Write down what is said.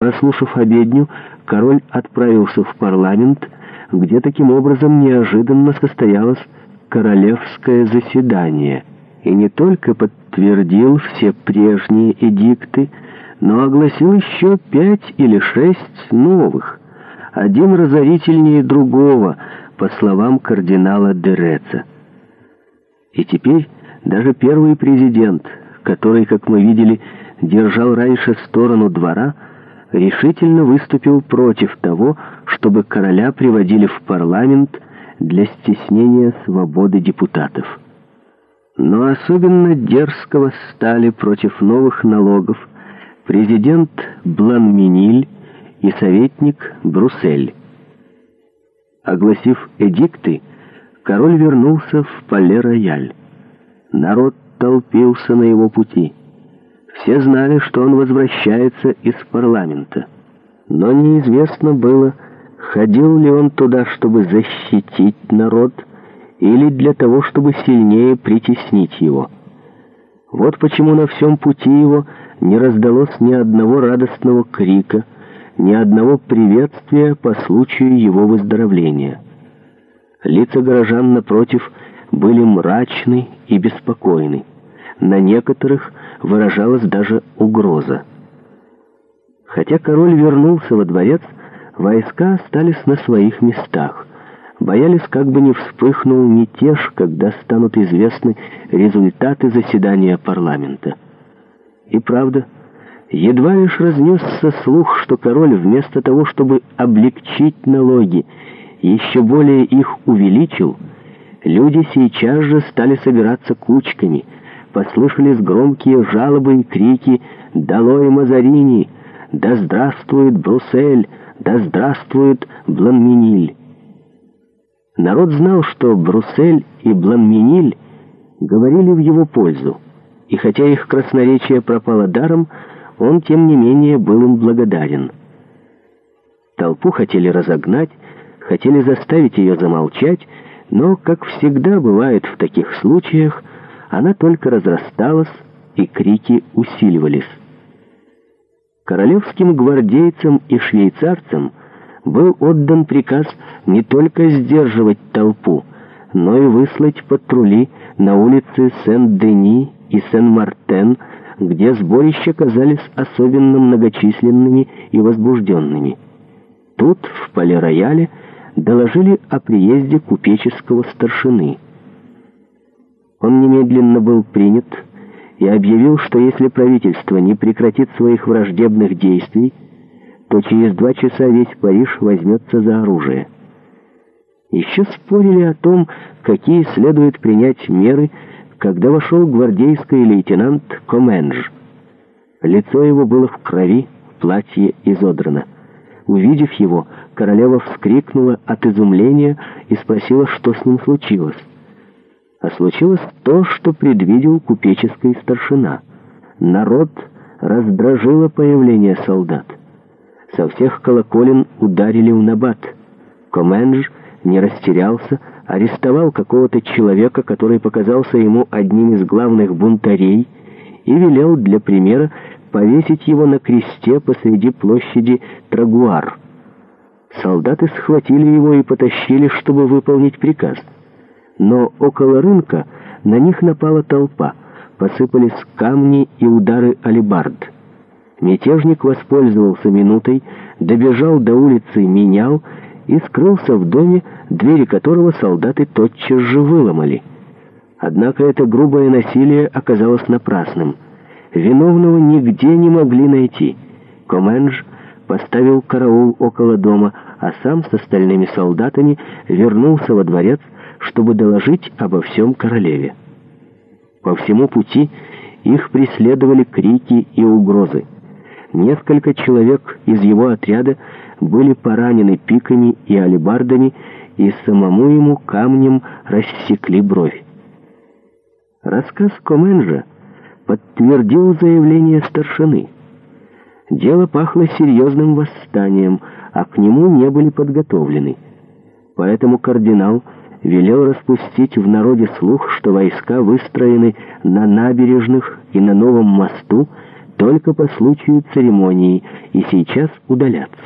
Прослушав обедню, король отправился в парламент, где таким образом неожиданно состоялось королевское заседание, и не только подтвердил все прежние эдикты, но огласил еще пять или шесть новых, один разорительнее другого, по словам кардинала Дереца. И теперь даже первый президент, который, как мы видели, держал раньше сторону двора, решительно выступил против того, чтобы короля приводили в парламент для стеснения свободы депутатов. Но особенно дерзкого стали против новых налогов президент Бланминиль и советник Бруссель. Огласив эдикты, король вернулся в Пале-Рояль. Народ толпился на его пути – все знали, что он возвращается из парламента. Но неизвестно было, ходил ли он туда, чтобы защитить народ, или для того, чтобы сильнее притеснить его. Вот почему на всем пути его не раздалось ни одного радостного крика, ни одного приветствия по случаю его выздоровления. Лица горожан, напротив, были мрачны и беспокойны на некоторых выражалась даже угроза. Хотя король вернулся во дворец, войска остались на своих местах. Боялись, как бы не вспыхнул мятеж, когда станут известны результаты заседания парламента. И правда, едва лишь разнесся слух, что король вместо того, чтобы облегчить налоги, еще более их увеличил, люди сейчас же стали собираться кучками – послышались громкие жалобы и крики «Долой Мазарини! Да здравствует Бруссель! Да здравствует Бланминиль!» Народ знал, что Бруссель и Бланминиль говорили в его пользу, и хотя их красноречие пропало даром, он, тем не менее, был им благодарен. Толпу хотели разогнать, хотели заставить ее замолчать, но, как всегда бывает в таких случаях, она только разрасталась, и крики усиливались. Королевским гвардейцам и швейцарцам был отдан приказ не только сдерживать толпу, но и выслать патрули на улицы Сен-Дени и Сен-Мартен, где сборища казались особенно многочисленными и возбужденными. Тут, в поле рояле, доложили о приезде купеческого старшины – он немедленно был принят и объявил, что если правительство не прекратит своих враждебных действий, то через два часа весь Париж возьмется за оружие. Еще спорили о том, какие следует принять меры, когда вошел гвардейский лейтенант Коменж. Лицо его было в крови, платье изодрано. Увидев его, королева вскрикнула от изумления и спросила, что с ним случилось а случилось то, что предвидел купеческий старшина. Народ раздражило появление солдат. Со всех колоколен ударили в набат. Комендж не растерялся, арестовал какого-то человека, который показался ему одним из главных бунтарей, и велел для примера повесить его на кресте посреди площади Трагуар. Солдаты схватили его и потащили, чтобы выполнить приказ — но около рынка на них напала толпа, посыпались камни и удары алибард. Мятежник воспользовался минутой, добежал до улицы Менял и скрылся в доме, двери которого солдаты тотчас же выломали. Однако это грубое насилие оказалось напрасным. Виновного нигде не могли найти. Комендж поставил караул около дома, а сам с остальными солдатами вернулся во дворец, чтобы доложить обо всем королеве. По всему пути их преследовали крики и угрозы. Несколько человек из его отряда были поранены пиками и алебардами, и самому ему камнем рассекли бровь. Рассказ Коменжа подтвердил заявление старшины. Дело пахло серьезным восстанием, а к нему не были подготовлены. Поэтому кардинал велел распустить в народе слух, что войска выстроены на набережных и на новом мосту только по случаю церемонии и сейчас удалятся.